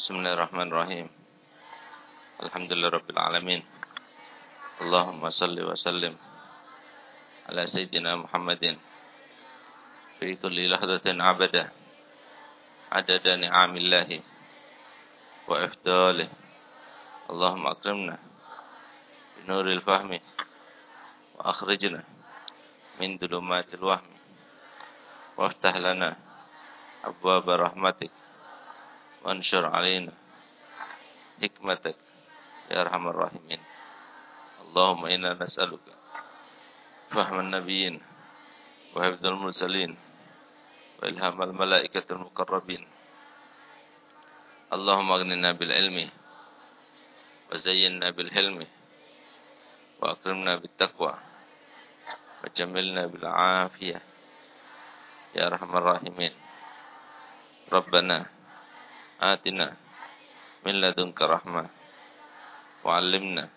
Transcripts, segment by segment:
بسم الله الرحمن الرحيم الحمد لله رب العالمين اللهم صل وسلم على سيدنا محمد في كل لحظة عبدا عدد نعم الله وإفضاله اللهم أكرمنا بنور الفهم وأخرجنا من ظلمات الوهم وافتح لنا أبواب رحمتك وانشر علينا حكمتك يا أرحم الراحمين. اللهم إنا نسألك فهم النبيين وحفظ المرسلين وإلهام الملائكة المقربين. اللهم أغننا بالعلم وزينا بالحلم وأكرمنا بالتقوى وجملنا بالعافية يا أرحم الراحمين. ربنا آتنا من لدنك رحمة وعلمنا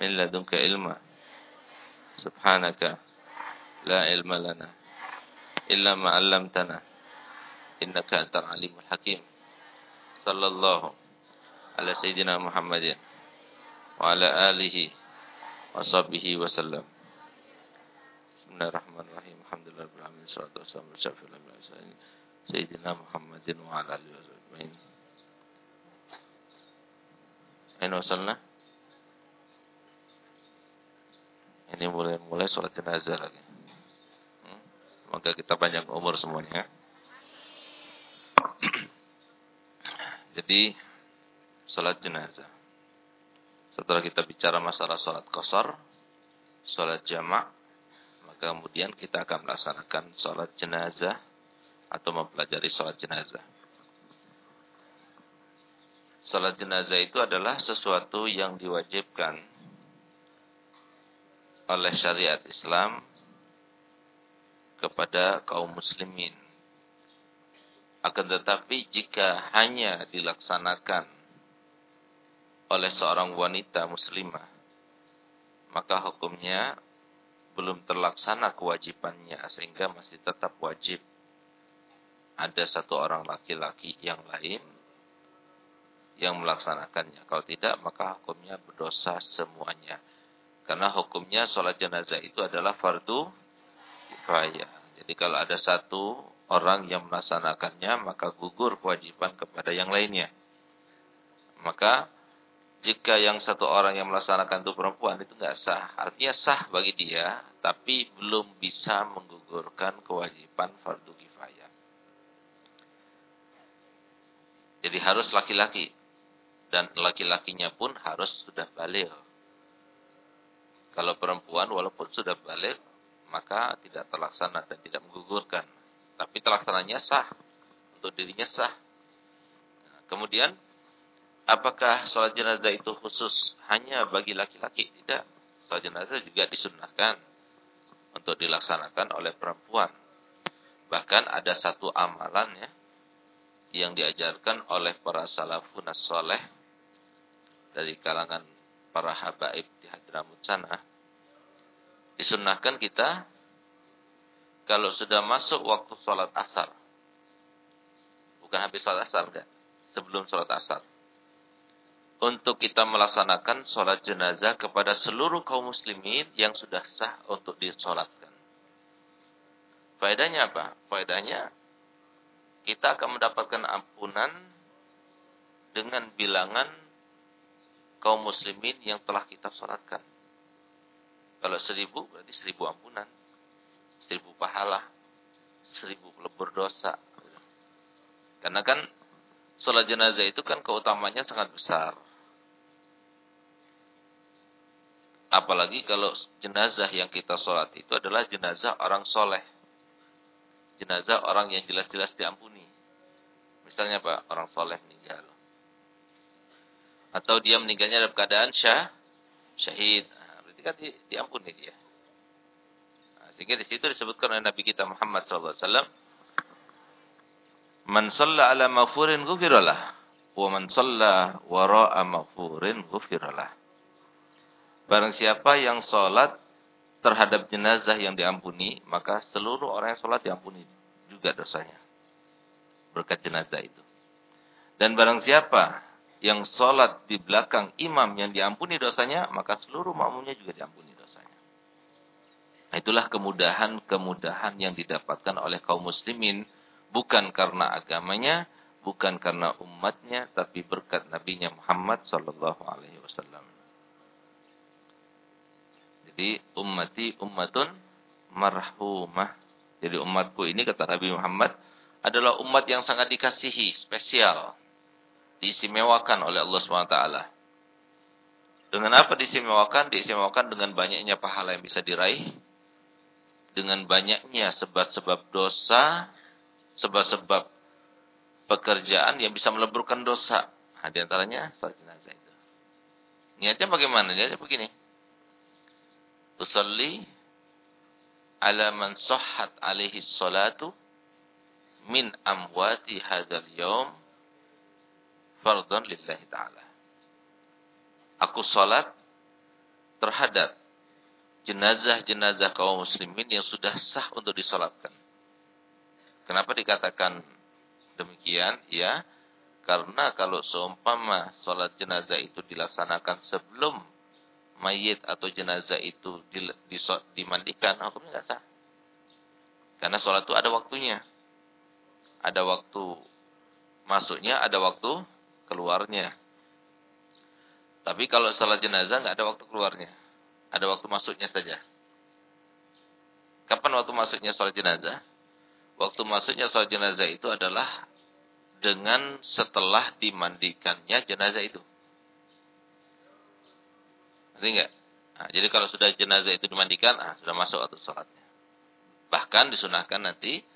من لدنك علما. سبحانك لا علم لنا إلا ما علمتنا إنك أنت العليم الحكيم. صلى الله على سيدنا محمد وعلى آله وصحبه وسلم. بسم الله الرحمن الرحيم. الحمد لله رب العالمين والصلاة والسلام على أشرف الأنبياء سيدنا محمد وعلى آله وصحبه. Ain wasalna? Ini mulai-mulai sholat jenazah lagi. Hmm? Semoga Maka kita panjang umur semuanya. Jadi, sholat jenazah. Setelah kita bicara masalah sholat kosor, sholat jamak, maka kemudian kita akan melaksanakan sholat jenazah atau mempelajari sholat jenazah. Sholat jenazah itu adalah sesuatu yang diwajibkan oleh syariat Islam kepada kaum muslimin. Akan tetapi jika hanya dilaksanakan oleh seorang wanita muslimah, maka hukumnya belum terlaksana kewajibannya sehingga masih tetap wajib ada satu orang laki-laki yang lain yang melaksanakannya. Kalau tidak, maka hukumnya berdosa semuanya. Karena hukumnya sholat jenazah itu adalah fardu kifayah. Jadi kalau ada satu orang yang melaksanakannya, maka gugur kewajiban kepada yang lainnya. Maka jika yang satu orang yang melaksanakan itu perempuan, itu nggak sah. Artinya sah bagi dia, tapi belum bisa menggugurkan kewajiban fardu kifayah. Jadi harus laki-laki. Dan laki-lakinya pun harus sudah balik. Kalau perempuan walaupun sudah balik, maka tidak terlaksana dan tidak menggugurkan. Tapi terlaksananya sah. Untuk dirinya sah. Kemudian, apakah sholat jenazah itu khusus hanya bagi laki-laki? Tidak. Sholat jenazah juga disunnahkan untuk dilaksanakan oleh perempuan. Bahkan ada satu amalan ya, yang diajarkan oleh para salafun soleh dari kalangan para habaib di Hadramut sana. Disunnahkan kita kalau sudah masuk waktu sholat asar. Bukan habis sholat asar, enggak. Sebelum sholat asar. Untuk kita melaksanakan sholat jenazah kepada seluruh kaum muslimin yang sudah sah untuk disolatkan. Faedahnya apa? Faedahnya kita akan mendapatkan ampunan dengan bilangan kaum muslimin yang telah kita sholatkan. Kalau seribu berarti seribu ampunan. Seribu pahala. Seribu lebur dosa. Karena kan sholat jenazah itu kan keutamanya sangat besar. Apalagi kalau jenazah yang kita sholat itu adalah jenazah orang soleh. Jenazah orang yang jelas-jelas diampuni. Misalnya apa? Orang soleh meninggal atau dia meninggalnya dalam keadaan syah, syahid. Nah, berarti kan di, diampuni dia. Nah, sehingga di situ disebutkan oleh Nabi kita Muhammad SAW. Man salla ala maghfurin ghufiralah. Wa man salla wara'a maghfurin ghufiralah. Barang siapa yang sholat terhadap jenazah yang diampuni, maka seluruh orang yang sholat diampuni juga dosanya. Berkat jenazah itu. Dan barang siapa yang sholat di belakang imam yang diampuni dosanya, maka seluruh makmumnya juga diampuni dosanya. Nah, itulah kemudahan-kemudahan yang didapatkan oleh kaum muslimin, bukan karena agamanya, bukan karena umatnya, tapi berkat Nabi Muhammad wasallam. Jadi ummati ummatun marhumah. Jadi umatku ini kata Nabi Muhammad adalah umat yang sangat dikasihi, spesial diistimewakan oleh Allah SWT. Dengan apa diistimewakan? Diistimewakan dengan banyaknya pahala yang bisa diraih. Dengan banyaknya sebab-sebab dosa, sebab-sebab pekerjaan yang bisa meleburkan dosa. Nah, di antaranya salat jenazah itu. Niatnya bagaimana? Niatnya begini. Usalli ala man sahhat alaihi salatu min amwati hadzal yaum fardhan lillahi ta'ala. Aku salat terhadap jenazah-jenazah kaum muslimin yang sudah sah untuk disolatkan. Kenapa dikatakan demikian? Ya, karena kalau seumpama sholat jenazah itu dilaksanakan sebelum mayit atau jenazah itu dimandikan, hukumnya tidak sah. Karena sholat itu ada waktunya. Ada waktu masuknya, ada waktu keluarnya. Tapi kalau salat jenazah nggak ada waktu keluarnya. Ada waktu masuknya saja. Kapan waktu masuknya salat jenazah? Waktu masuknya salat jenazah itu adalah dengan setelah dimandikannya jenazah itu. Ngerti enggak? Nah, jadi kalau sudah jenazah itu dimandikan, ah, sudah masuk waktu salatnya. Bahkan disunahkan nanti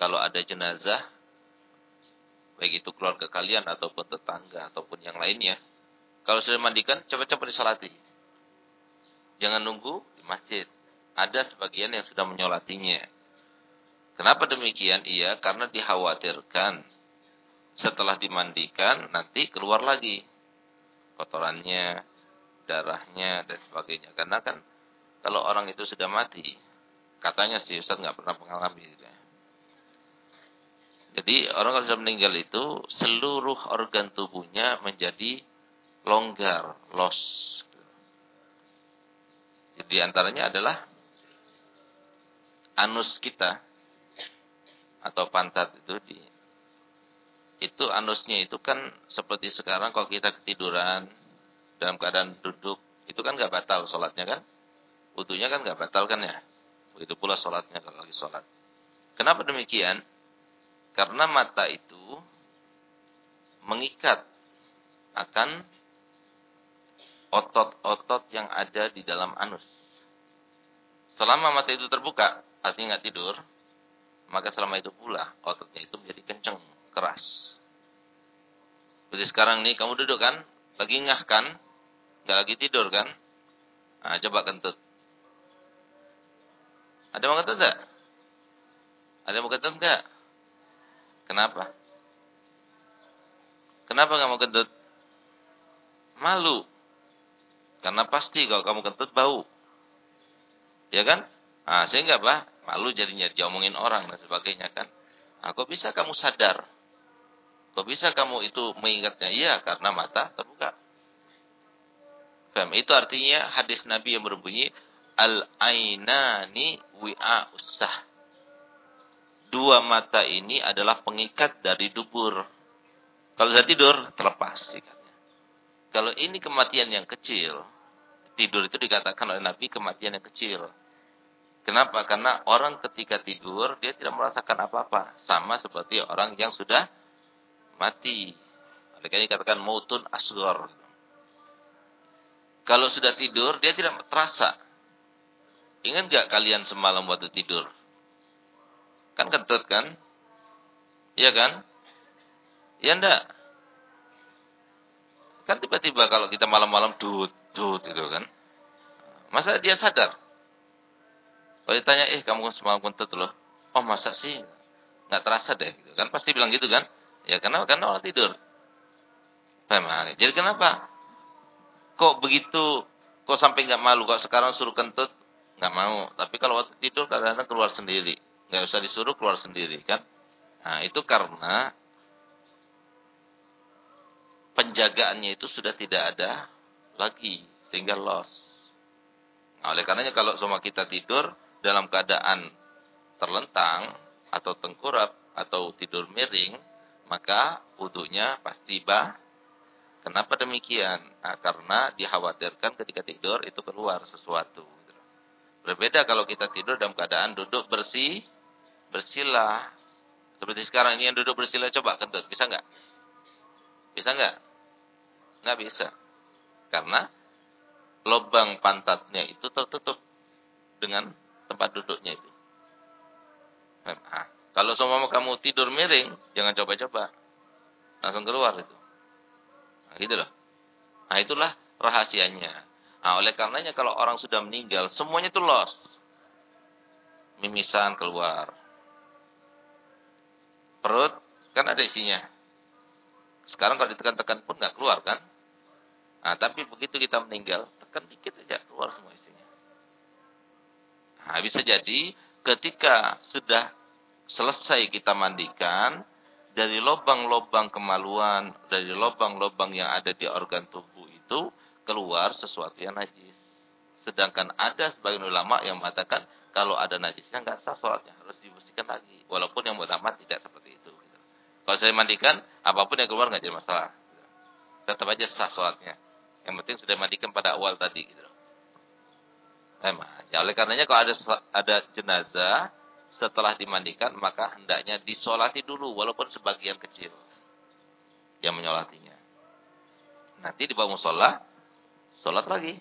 kalau ada jenazah baik itu keluarga kalian ataupun tetangga ataupun yang lainnya. Kalau sudah mandikan, cepat-cepat disolati. Jangan nunggu di masjid. Ada sebagian yang sudah menyolatinya. Kenapa demikian? Iya, karena dikhawatirkan setelah dimandikan nanti keluar lagi kotorannya, darahnya dan sebagainya. Karena kan kalau orang itu sudah mati, katanya sih Ustaz nggak pernah mengalami. Gitu ya. Jadi orang kalau sudah meninggal itu seluruh organ tubuhnya menjadi longgar, los. Jadi antaranya adalah anus kita atau pantat itu di itu anusnya itu kan seperti sekarang kalau kita ketiduran dalam keadaan duduk itu kan nggak batal sholatnya kan? Utuhnya kan nggak batal kan ya? Begitu pula sholatnya kalau lagi sholat. Kenapa demikian karena mata itu mengikat akan otot-otot yang ada di dalam anus. Selama mata itu terbuka, artinya nggak tidur, maka selama itu pula ototnya itu menjadi kencang, keras. Seperti sekarang nih, kamu duduk kan, lagi ngah kan, nggak lagi tidur kan? Nah, coba kentut. Ada mau kentut nggak? Ada mau kentut nggak? Kenapa? Kenapa kamu kentut? Malu. Karena pasti kalau kamu kentut bau. Ya kan? Ah, sehingga apa? Malu jadinya diomongin orang dan sebagainya kan. Nah, kok bisa kamu sadar? Kok bisa kamu itu mengingatnya? Iya, karena mata terbuka. Faham? Itu artinya hadis Nabi yang berbunyi al-ainani wi'a usah dua mata ini adalah pengikat dari dubur. Kalau sudah tidur, terlepas. Kalau ini kematian yang kecil, tidur itu dikatakan oleh Nabi kematian yang kecil. Kenapa? Karena orang ketika tidur, dia tidak merasakan apa-apa. Sama seperti orang yang sudah mati. Oleh karena dikatakan mautun asgor. Kalau sudah tidur, dia tidak terasa. Ingat gak kalian semalam waktu tidur? Kan kentut kan? Iya kan? Iya ndak? Kan tiba-tiba kalau kita malam-malam dut, dut gitu kan. Masa dia sadar? Kalau ditanya, eh kamu semalam kentut loh. Oh masa sih? Nggak terasa deh. Gitu. Kan pasti bilang gitu kan? Ya karena, karena orang tidur. Paham? Jadi kenapa? Kok begitu, kok sampai nggak malu? Kok sekarang suruh kentut? Nggak mau. Tapi kalau waktu tidur kadang-kadang keluar sendiri nggak usah disuruh keluar sendiri kan. Nah, itu karena penjagaannya itu sudah tidak ada lagi sehingga loss. Nah, oleh karenanya kalau semua kita tidur dalam keadaan terlentang atau tengkurap atau tidur miring, maka wudhunya pasti bah. Kenapa demikian? Nah, karena dikhawatirkan ketika tidur itu keluar sesuatu. Berbeda kalau kita tidur dalam keadaan duduk bersih, bersila. Seperti sekarang ini yang duduk bersila, coba kentut. Bisa nggak? Bisa nggak? Nggak bisa. Karena lubang pantatnya itu tertutup dengan tempat duduknya itu. Nah, kalau semua kamu tidur miring, jangan coba-coba. Langsung keluar itu. Nah, gitu loh. Nah, itulah rahasianya. Nah, oleh karenanya kalau orang sudah meninggal, semuanya itu lost. Mimisan keluar. Perut kan ada isinya. Sekarang kalau ditekan-tekan pun nggak keluar kan? Nah, tapi begitu kita meninggal, tekan dikit aja keluar semua isinya. Nah, bisa jadi ketika sudah selesai kita mandikan, dari lubang-lubang kemaluan, dari lubang-lubang yang ada di organ tubuh itu, keluar sesuatu yang najis. Sedangkan ada sebagian ulama yang mengatakan, kalau ada najisnya nggak sah sholatnya, harus dibersihkan lagi. Walaupun yang utama tidak seperti. Kalau saya mandikan, apa pun yang keluar nggak jadi masalah. Tetap aja sah sholatnya. Yang penting sudah mandikan pada awal tadi. Gitu. Emang. Ya, oleh karenanya kalau ada ada jenazah, setelah dimandikan maka hendaknya disolati dulu walaupun sebagian kecil yang menyolatinya. Nanti di bawah musola sholat lagi.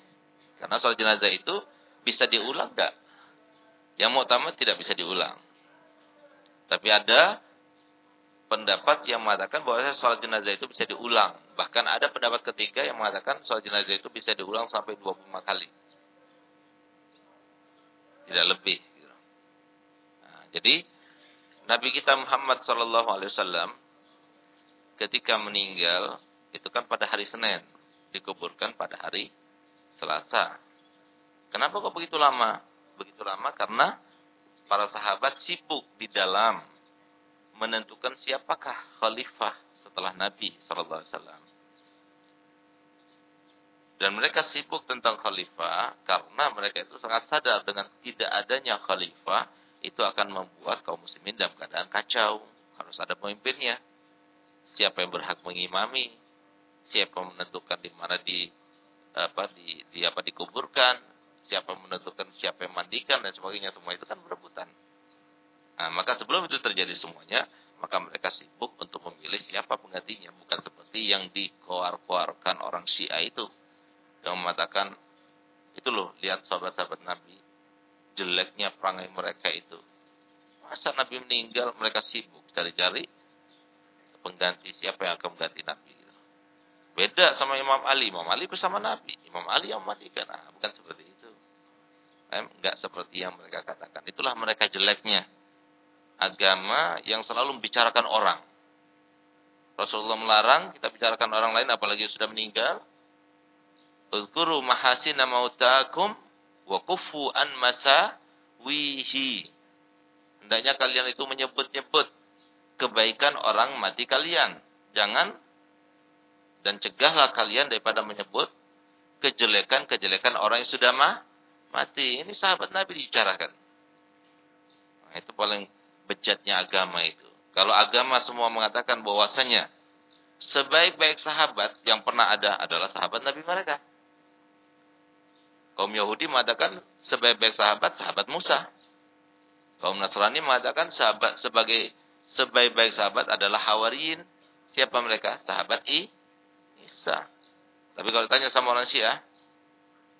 Karena sholat jenazah itu bisa diulang enggak? Yang utama tidak bisa diulang. Tapi ada pendapat yang mengatakan bahwa sholat jenazah itu bisa diulang. Bahkan ada pendapat ketiga yang mengatakan sholat jenazah itu bisa diulang sampai 25 kali. Tidak lebih. Jadi Nabi kita Muhammad Wasallam ketika meninggal itu kan pada hari Senin dikuburkan pada hari Selasa. Kenapa kok begitu lama? Begitu lama karena para sahabat sibuk di dalam menentukan siapakah khalifah setelah Nabi Sallallahu Alaihi Wasallam. Dan mereka sibuk tentang khalifah karena mereka itu sangat sadar dengan tidak adanya khalifah itu akan membuat kaum muslimin dalam keadaan kacau. Harus ada pemimpinnya. Siapa yang berhak mengimami? Siapa menentukan di mana di apa di, di apa dikuburkan? Siapa menentukan siapa yang mandikan dan sebagainya semua itu kan berebutan. Nah, maka sebelum itu terjadi semuanya, maka mereka sibuk untuk memilih siapa penggantinya, bukan seperti yang dikoar-koarkan orang Syiah itu yang mengatakan itu loh lihat sahabat-sahabat Nabi jeleknya perangai mereka itu. Masa Nabi meninggal, mereka sibuk cari-cari pengganti siapa yang akan mengganti Nabi. Beda sama Imam Ali. Imam Ali bersama Nabi. Imam Ali yang mematikan. Nah, bukan seperti itu. Enggak seperti yang mereka katakan. Itulah mereka jeleknya. Agama yang selalu membicarakan orang. Rasulullah melarang kita bicarakan orang lain apalagi sudah meninggal. Uzkuru mahasina mautakum wa kufu an masa wihi. Hendaknya kalian itu menyebut-nyebut kebaikan orang mati kalian. Jangan dan cegahlah kalian daripada menyebut kejelekan-kejelekan orang yang sudah mati. Ini sahabat Nabi dibicarakan. Nah, itu paling bejatnya agama itu. Kalau agama semua mengatakan bahwasanya sebaik-baik sahabat yang pernah ada adalah sahabat Nabi mereka. Kaum Yahudi mengatakan sebaik-baik sahabat, sahabat Musa. Kaum Nasrani mengatakan sahabat sebagai sebaik-baik sahabat adalah Hawariyin. Siapa mereka? Sahabat I, Isa. Tapi kalau tanya sama orang Syiah,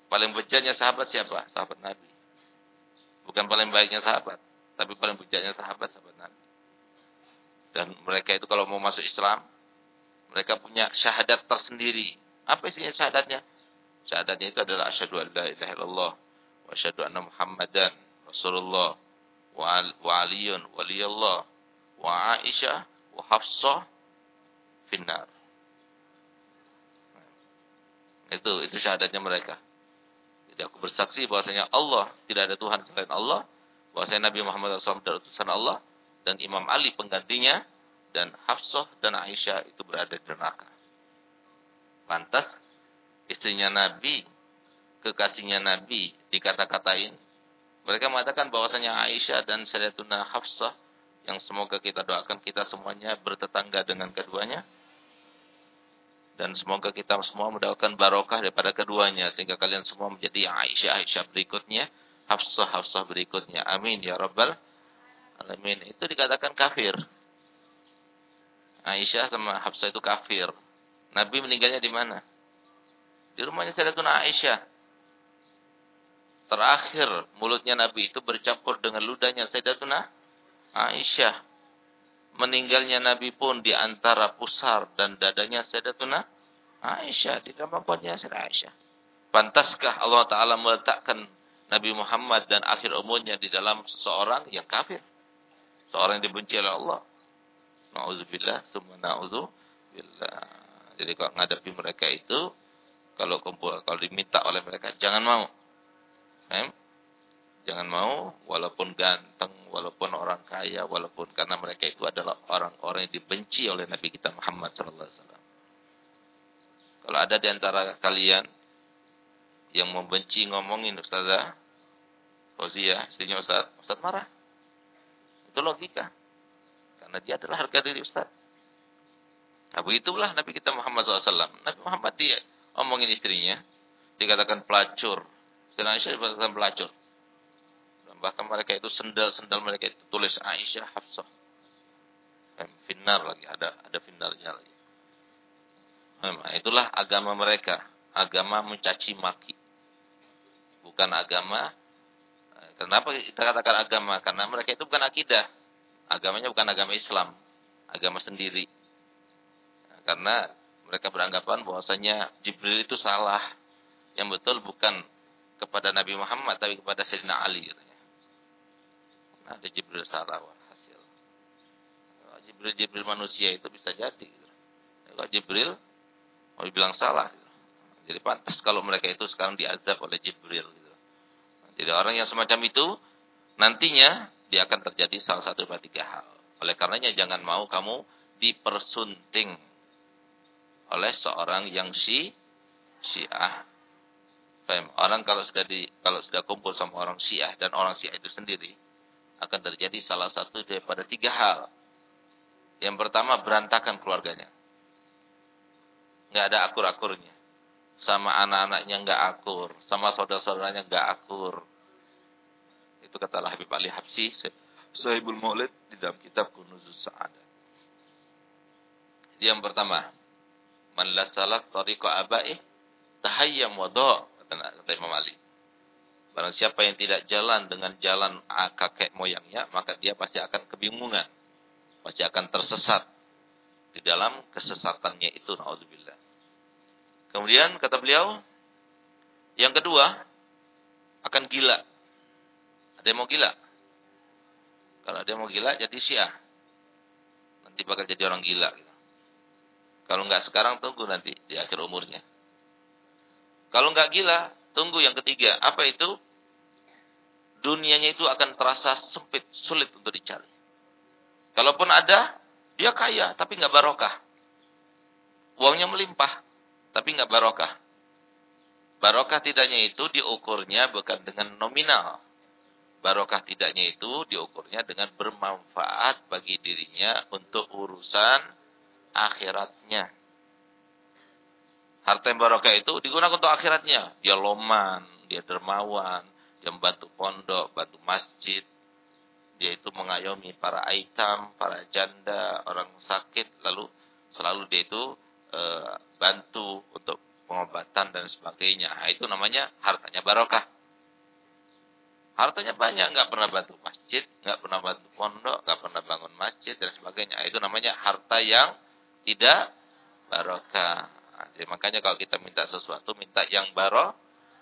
paling bejatnya sahabat siapa? Sahabat Nabi. Bukan paling baiknya sahabat, tapi paling bejatnya sahabat sahabat Nabi. Dan mereka itu kalau mau masuk Islam, mereka punya syahadat tersendiri. Apa isinya syahadatnya? Syahadatnya itu adalah asyhadu an la ilaha illallah wa asyhadu anna Muhammadan Rasulullah wa Aliyun waliyullah wa Aisyah wa Hafsah finnar. Itu itu syahadatnya mereka. Jadi aku bersaksi bahwasanya Allah tidak ada Tuhan selain Allah, bahwasanya Nabi Muhammad SAW adalah utusan Allah dan Imam Ali penggantinya dan Hafsah dan Aisyah itu berada di neraka. Pantas istrinya Nabi, kekasihnya Nabi dikata-katain. Mereka mengatakan bahwasanya Aisyah dan Sayyidatuna Hafsah yang semoga kita doakan kita semuanya bertetangga dengan keduanya. Dan semoga kita semua mendapatkan barokah daripada keduanya. Sehingga kalian semua menjadi Aisyah-Aisyah berikutnya. Hafsah-Hafsah berikutnya. Amin ya Rabbal Alamin. Itu dikatakan kafir. Aisyah sama Hafsah itu kafir. Nabi meninggalnya di mana? Di rumahnya Sayyidatuna Aisyah. Terakhir mulutnya Nabi itu bercampur dengan ludahnya Sayyidatuna Aisyah meninggalnya Nabi pun di antara pusar dan dadanya Sayyidatuna Aisyah di dalam perempuannya Aisyah. Pantaskah Allah Ta'ala meletakkan Nabi Muhammad dan akhir umurnya di dalam seseorang yang kafir? Seorang yang dibenci oleh Allah. Na'udzubillah, summa na'udzubillah. Jadi kalau menghadapi mereka itu, kalau kumpul, kalau diminta oleh mereka, jangan mau. Eh? Jangan mau, walaupun ganteng, walaupun orang kaya, walaupun karena mereka itu adalah orang-orang yang dibenci oleh Nabi kita Muhammad SAW. Kalau ada di antara kalian yang membenci ngomongin Ustazah Fauzia, istrinya Ustaz, Ustaz marah. Itu logika. Karena dia adalah harga diri Ustaz. Nah begitulah Nabi kita Muhammad SAW. Nabi Muhammad dia omongin istrinya. Dikatakan pelacur. Sedang Aisyah dikatakan pelacur. Bahkan mereka itu sendal-sendal mereka itu tulis Aisyah Hafsah. Finar lagi, ada ada finalnya lagi. Nah, itulah agama mereka, agama mencaci maki. Bukan agama Kenapa kita katakan agama? Karena mereka itu bukan akidah. Agamanya bukan agama Islam, agama sendiri. Karena mereka beranggapan bahwasanya Jibril itu salah. Yang betul bukan kepada Nabi Muhammad tapi kepada Sayyidina Ali ada Jibril salah hasil. Jibril Jibril manusia itu bisa jadi. Kalau Jibril mau dibilang salah. Jadi pantas kalau mereka itu sekarang diazab oleh Jibril. Gitu. Jadi orang yang semacam itu nantinya dia akan terjadi salah satu dari tiga hal. Oleh karenanya jangan mau kamu dipersunting oleh seorang yang si Syiah. Orang kalau sudah di kalau sudah kumpul sama orang Syiah dan orang Syiah itu sendiri, akan terjadi salah satu daripada tiga hal. Yang pertama berantakan keluarganya. Nggak ada akur-akurnya. Sama anak-anaknya nggak akur. Sama saudara-saudaranya nggak akur. Itu kata Habib Ali Habsi. Sahibul Maulid di dalam kitab Kunuzul Sa'adah. Yang pertama. Man la salat tariqa abaih tahayyam wada. Kata Imam Ali. Barang siapa yang tidak jalan dengan jalan kakek moyangnya, maka dia pasti akan kebingungan. Pasti akan tersesat di dalam kesesatannya itu. Na'udzubillah. Kemudian kata beliau, yang kedua, akan gila. Ada yang mau gila? Kalau ada yang mau gila, jadi syiah. Nanti bakal jadi orang gila. Gitu. Kalau nggak sekarang, tunggu nanti di akhir umurnya. Kalau nggak gila, tunggu yang ketiga. Apa itu? dunianya itu akan terasa sempit, sulit untuk dicari. Kalaupun ada, dia kaya, tapi nggak barokah. Uangnya melimpah, tapi nggak barokah. Barokah tidaknya itu diukurnya bukan dengan nominal. Barokah tidaknya itu diukurnya dengan bermanfaat bagi dirinya untuk urusan akhiratnya. Harta yang barokah itu digunakan untuk akhiratnya. Dia loman, dia dermawan, dia membantu pondok, bantu masjid. Dia itu mengayomi para aitam, para janda, orang sakit, lalu selalu dia itu e, bantu untuk pengobatan dan sebagainya. Nah, itu namanya hartanya barokah. Hartanya banyak, nggak pernah bantu masjid, nggak pernah bantu pondok, nggak pernah bangun masjid dan sebagainya. Nah, itu namanya harta yang tidak barokah. Nah, makanya kalau kita minta sesuatu, minta yang baro,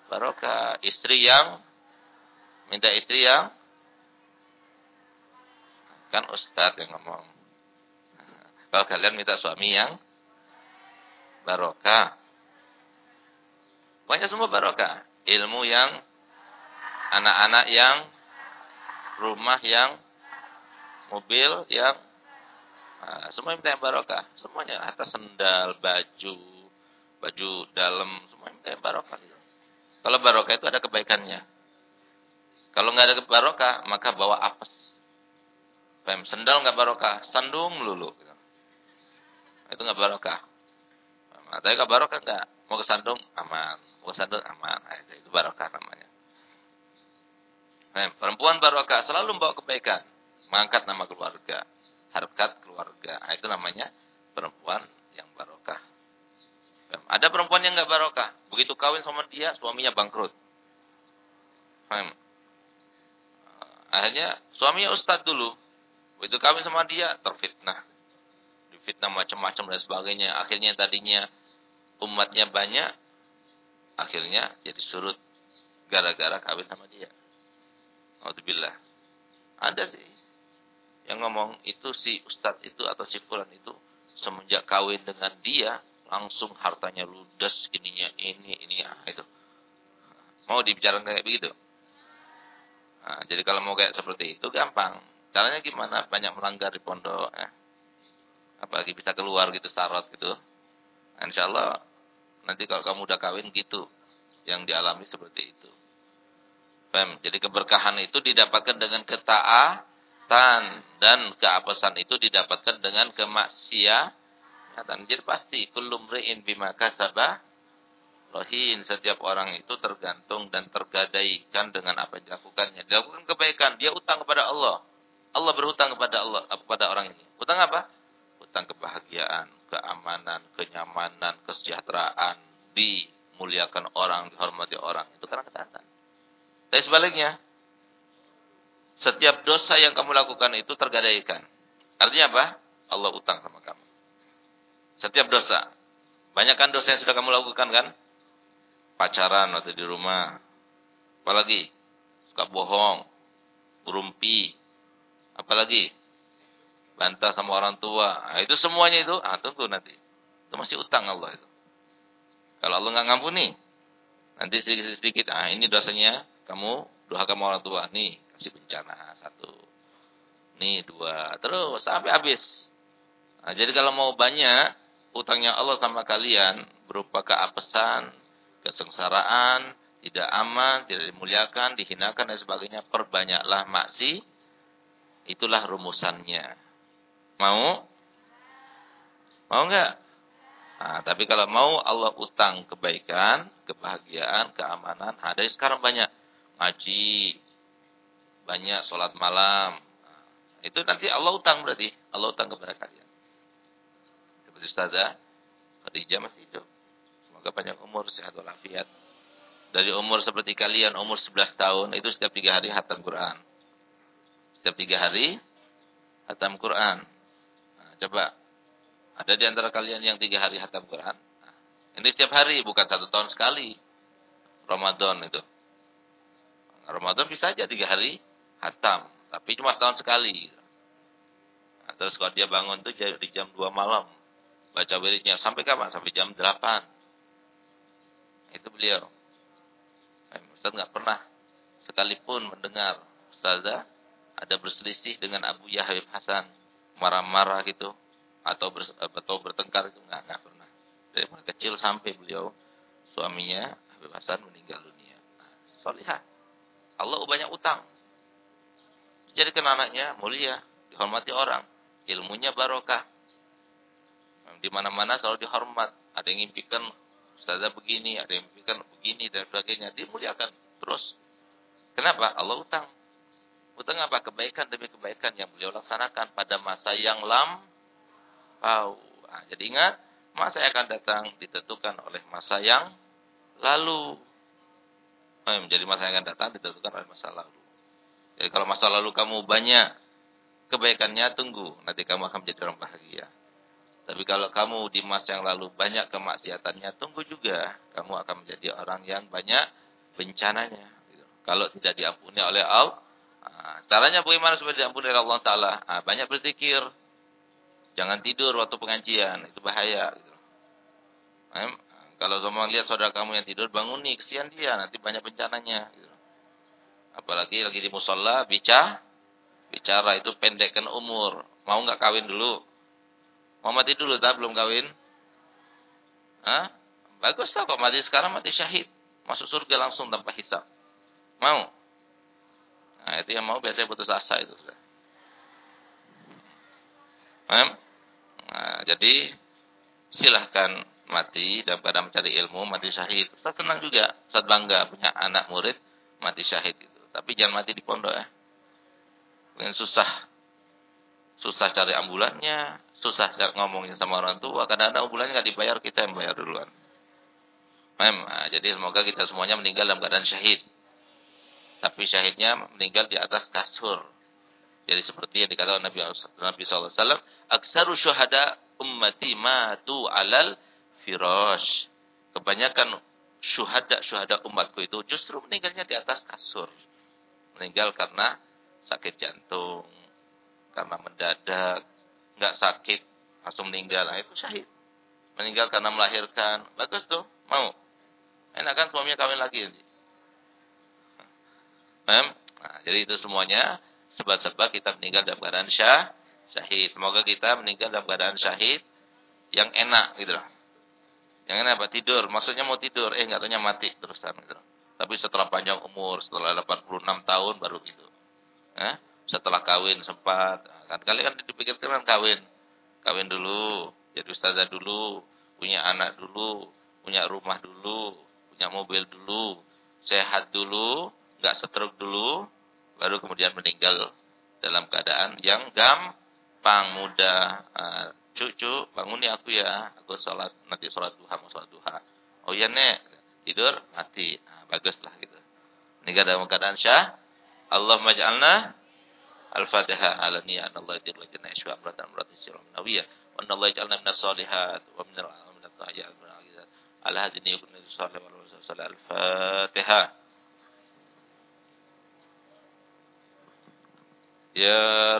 barokah. Istri yang Minta istri yang kan ustaz yang ngomong. Kalau kalian minta suami yang barokah. Pokoknya semua barokah. Ilmu yang anak-anak yang rumah yang mobil yang nah, semua minta yang barokah. Semuanya atas sendal, baju, baju dalam semua kayak barokah gitu. Kalau barokah itu ada kebaikannya. Kalau nggak ada barokah, maka bawa apes. Sendal nggak barokah, sandung. Gitu. Itu nggak barokah. Nah, tapi kalau barokah nggak, mau ke sandung aman, mau ke sandung aman. Nah, itu barokah namanya. Pem, perempuan barokah selalu membawa kebaikan, mengangkat nama keluarga, harkat keluarga. Nah, itu namanya perempuan yang barokah. Ada perempuan yang nggak barokah. Begitu kawin sama dia, suaminya bangkrut. Paham? Akhirnya suaminya ustadz dulu. Begitu kawin sama dia, terfitnah. Difitnah macam-macam dan sebagainya. Akhirnya tadinya umatnya banyak. Akhirnya jadi surut. Gara-gara kawin sama dia. Alhamdulillah. Ada sih. Yang ngomong itu si ustadz itu atau si fulan itu semenjak kawin dengan dia langsung hartanya ludes ininya ini ini ah, itu mau dibicarakan kayak begitu nah, jadi kalau mau kayak seperti itu gampang caranya gimana banyak melanggar di pondok ya apalagi bisa keluar gitu sarot gitu insya Allah nanti kalau kamu udah kawin gitu yang dialami seperti itu Pem. Jadi keberkahan itu didapatkan dengan ketaatan dan keapesan itu didapatkan dengan kemaksiatan. Jadi pasti kullu mri'in bima kasaba rohin. Setiap orang itu tergantung dan tergadaikan dengan apa yang dilakukannya. Dilakukan kebaikan, dia utang kepada Allah. Allah berhutang kepada Allah kepada orang ini. Utang apa? Utang kebahagiaan, keamanan, kenyamanan, kesejahteraan, dimuliakan orang, dihormati orang. Itu karena ketaatan. Tapi sebaliknya, setiap dosa yang kamu lakukan itu tergadaikan. Artinya apa? Allah utang sama kamu. Setiap dosa. Banyak kan dosa yang sudah kamu lakukan kan? Pacaran waktu di rumah. Apalagi? Suka bohong. Berumpi. Apalagi? Bantah sama orang tua. Nah, itu semuanya itu. Ah, tunggu nanti. Itu masih utang Allah itu. Kalau Allah nggak ngampuni. Nanti sedikit-sedikit. Ah, ini dosanya kamu doa kamu orang tua. Nih, kasih bencana. Satu. Nih, dua. Terus sampai habis. Nah, jadi kalau mau banyak, utangnya Allah sama kalian berupa keapesan, kesengsaraan, tidak aman, tidak dimuliakan, dihinakan dan sebagainya, perbanyaklah maksi. Itulah rumusannya. Mau? Mau enggak? Nah, tapi kalau mau Allah utang kebaikan, kebahagiaan, keamanan. Nah, dari sekarang banyak ngaji, banyak sholat malam. Nah, itu nanti Allah utang berarti. Allah utang kepada kalian. Seperti Ustazah Khadijah masih hidup. Semoga panjang umur, sehat walafiat. Dari umur seperti kalian, umur 11 tahun, itu setiap tiga hari hatam Quran. Setiap tiga hari, hatam Quran. Nah, coba, ada di antara kalian yang tiga hari hatam Quran? Nah, ini setiap hari, bukan satu tahun sekali. Ramadan itu. Ramadan bisa aja tiga hari hatam. Tapi cuma setahun sekali. Nah, terus kalau dia bangun tuh di jam 2 malam baca wiridnya sampai kapan? Sampai jam 8. Itu beliau. Eh, Ustaz nggak pernah sekalipun mendengar Ustazah ada berselisih dengan Abu Yahya Hasan marah-marah gitu atau ber, atau bertengkar itu nggak nggak pernah. Dari mulai kecil sampai beliau suaminya Habib Hasan meninggal dunia. Nah, solihah. Allah banyak utang. Jadi anaknya mulia, dihormati orang, ilmunya barokah, di mana-mana selalu dihormat. Ada yang impikan ustazah begini, ada yang impikan begini dan sebagainya. Dimuliakan terus. Kenapa? Allah utang. Utang apa? Kebaikan demi kebaikan yang beliau laksanakan pada masa yang lampau. Nah, jadi ingat, masa yang akan datang ditentukan oleh masa yang lalu. Nah, menjadi masa yang akan datang ditentukan oleh masa lalu. Jadi kalau masa lalu kamu banyak kebaikannya, tunggu. Nanti kamu akan menjadi orang bahagia. Tapi kalau kamu di masa yang lalu banyak kemaksiatannya, tunggu juga. Kamu akan menjadi orang yang banyak bencananya. Gitu. Kalau tidak diampuni oleh Allah. Nah, caranya bagaimana supaya diampuni oleh Allah Ta'ala? Nah, banyak berzikir. Jangan tidur waktu pengajian. Itu bahaya. Gitu. Kalau semua lihat saudara kamu yang tidur, bangun nih. Kesian dia. Nanti banyak bencananya. Gitu. Apalagi lagi di musola, bicara. Bicara itu pendekkan umur. Mau nggak kawin dulu? Mau mati dulu tak belum kawin? Hah? Bagus lah kok mati sekarang mati syahid. Masuk surga langsung tanpa hisap. Mau? Nah, itu yang mau biasanya putus asa itu. Nah, jadi silahkan mati dalam keadaan mencari ilmu, mati syahid. Ustaz tenang juga, Ustaz bangga punya anak murid mati syahid itu. Tapi jangan mati di pondok ya. Mungkin susah. Susah cari ambulannya, susah cari ngomongnya sama orang tua. Kadang-kadang ambulannya nggak dibayar, kita yang bayar duluan. Mem, nah, jadi semoga kita semuanya meninggal dalam keadaan syahid. Tapi syahidnya meninggal di atas kasur. Jadi seperti yang dikatakan Nabi Nabi SAW, aksaru syuhada ummati matu alal firash. Kebanyakan syuhada-syuhada umatku itu justru meninggalnya di atas kasur. Meninggal karena sakit jantung, karena mendadak, nggak sakit, langsung meninggal. Nah, itu syahid. Meninggal karena melahirkan. Bagus tuh, mau. Enak kan suaminya kawin lagi. Nah, jadi itu semuanya sebab-sebab kita meninggal dalam keadaan syah, syahid. Semoga kita meninggal dalam keadaan syahid yang enak gitu loh. Yang enak apa? Tidur. Maksudnya mau tidur. Eh nggak tanya mati terusan gitu. Tapi setelah panjang umur, setelah 86 tahun baru gitu. Eh? Setelah kawin sempat. Kan kali kan dipikirkan kan kawin. Kawin dulu. Jadi ustazah dulu. Punya anak dulu. Punya rumah dulu. Punya mobil dulu. Sehat dulu. Nggak setruk dulu. Baru kemudian meninggal dalam keadaan yang gampang, mudah. Uh, cucu bangun ya aku ya. Aku sholat nanti sholat duha mau sholat duha. Oh iya nek. Tidur mati. Nah, bagus lah gitu. Ini dalam keadaan syah. Allah maj'alna al-fatihah ala niyat Allah tidur jannah iswa amratan amratan siram nawiyah wa Allah ja'alna minas salihat wa minal minat ta'ayat ala hadini yukun salih wa al-fatihah Ya